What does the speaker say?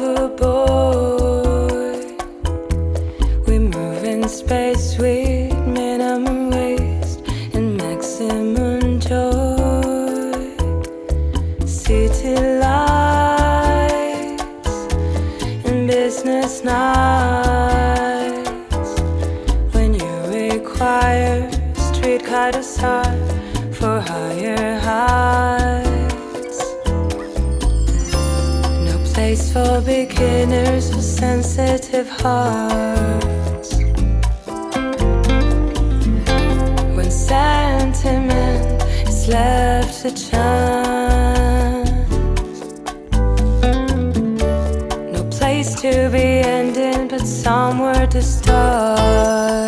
overboard. We move in space with minimum waste and maximum joy. City lights and business nights. When you require streetcar to start for higher highs. Place for beginners with sensitive hearts. When sentiment is left to chance. No place to be ending, but somewhere to start.